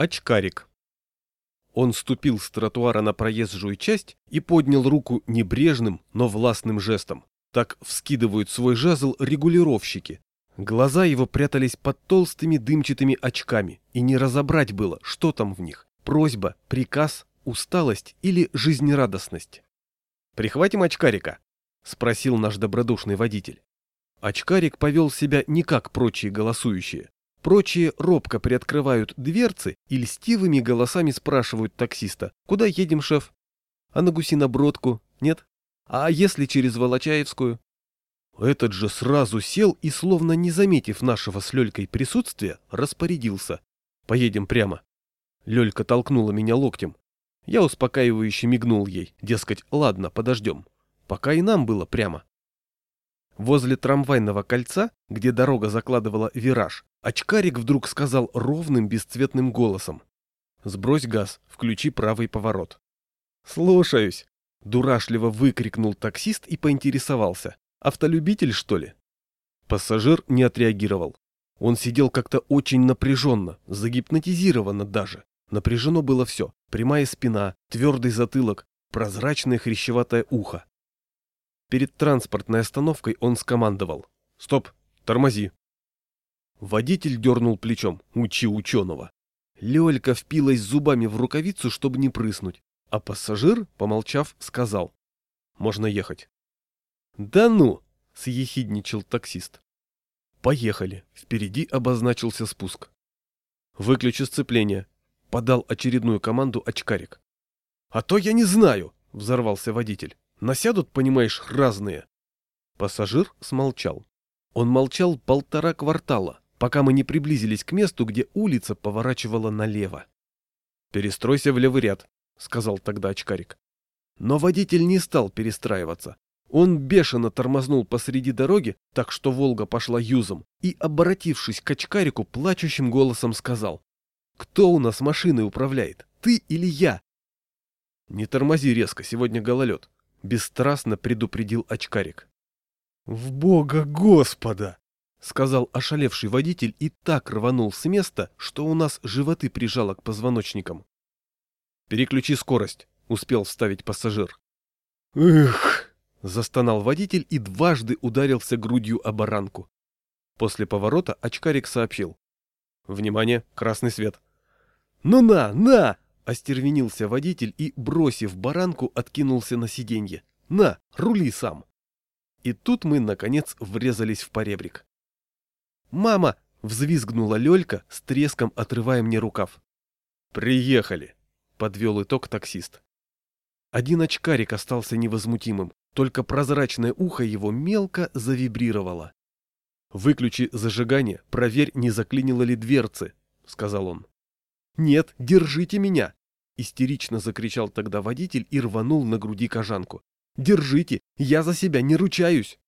Очкарик. Он ступил с тротуара на проезжую часть и поднял руку небрежным, но властным жестом. Так вскидывают свой жезл регулировщики. Глаза его прятались под толстыми дымчатыми очками, и не разобрать было, что там в них. Просьба, приказ, усталость или жизнерадостность. «Прихватим очкарика?» — спросил наш добродушный водитель. Очкарик повел себя не как прочие голосующие. Прочие робко приоткрывают дверцы и льстивыми голосами спрашивают таксиста, куда едем, шеф? А на гусинобродку? Нет? А если через Волочаевскую? Этот же сразу сел и, словно не заметив нашего с Лёлькой присутствия, распорядился. Поедем прямо. Лёлька толкнула меня локтем. Я успокаивающе мигнул ей, дескать, ладно, подождем. Пока и нам было прямо. Возле трамвайного кольца, где дорога закладывала вираж, очкарик вдруг сказал ровным бесцветным голосом. «Сбрось газ, включи правый поворот». «Слушаюсь!» – дурашливо выкрикнул таксист и поинтересовался. «Автолюбитель, что ли?» Пассажир не отреагировал. Он сидел как-то очень напряженно, загипнотизированно даже. Напряжено было все. Прямая спина, твердый затылок, прозрачное хрящеватое ухо. Перед транспортной остановкой он скомандовал. «Стоп! Тормози!» Водитель дернул плечом. «Учи ученого!» Лёлька впилась зубами в рукавицу, чтобы не прыснуть, а пассажир, помолчав, сказал. «Можно ехать». «Да ну!» — съехидничал таксист. «Поехали!» — впереди обозначился спуск. «Выключи сцепление!» — подал очередную команду очкарик. «А то я не знаю!» — взорвался водитель. Насядут, понимаешь, разные. Пассажир смолчал. Он молчал полтора квартала, пока мы не приблизились к месту, где улица поворачивала налево. «Перестройся в левый ряд», — сказал тогда очкарик. Но водитель не стал перестраиваться. Он бешено тормознул посреди дороги, так что «Волга» пошла юзом, и, обратившись к очкарику, плачущим голосом сказал. «Кто у нас машиной управляет, ты или я?» «Не тормози резко, сегодня гололед», — бесстрастно предупредил очкарик. «В бога Господа!» — сказал ошалевший водитель и так рванул с места, что у нас животы прижало к позвоночникам. «Переключи скорость», — успел вставить пассажир. «Эх!» — застонал водитель и дважды ударился грудью о баранку. После поворота очкарик сообщил. «Внимание, красный свет». «Ну на, на!» Остервенился водитель и, бросив баранку, откинулся на сиденье. «На, рули сам!» И тут мы, наконец, врезались в поребрик. «Мама!» — взвизгнула Лёлька, с треском отрывая мне рукав. «Приехали!» — подвел итог таксист. Один очкарик остался невозмутимым, только прозрачное ухо его мелко завибрировало. «Выключи зажигание, проверь, не заклинило ли дверцы», — сказал он. «Нет, держите меня!» — истерично закричал тогда водитель и рванул на груди кожанку. «Держите! Я за себя не ручаюсь!»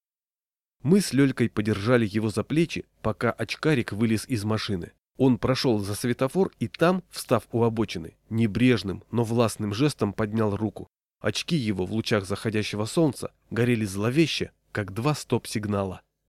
Мы с Лёлькой подержали его за плечи, пока очкарик вылез из машины. Он прошел за светофор и там, встав у обочины, небрежным, но властным жестом поднял руку. Очки его в лучах заходящего солнца горели зловеще, как два стоп-сигнала.